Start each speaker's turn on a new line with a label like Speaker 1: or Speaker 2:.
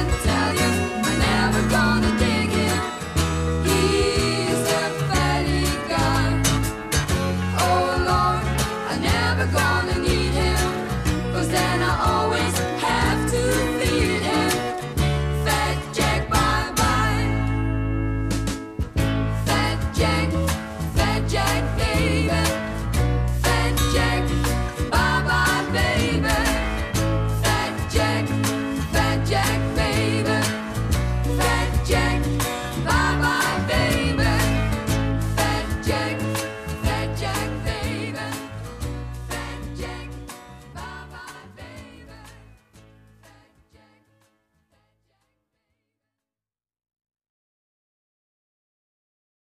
Speaker 1: and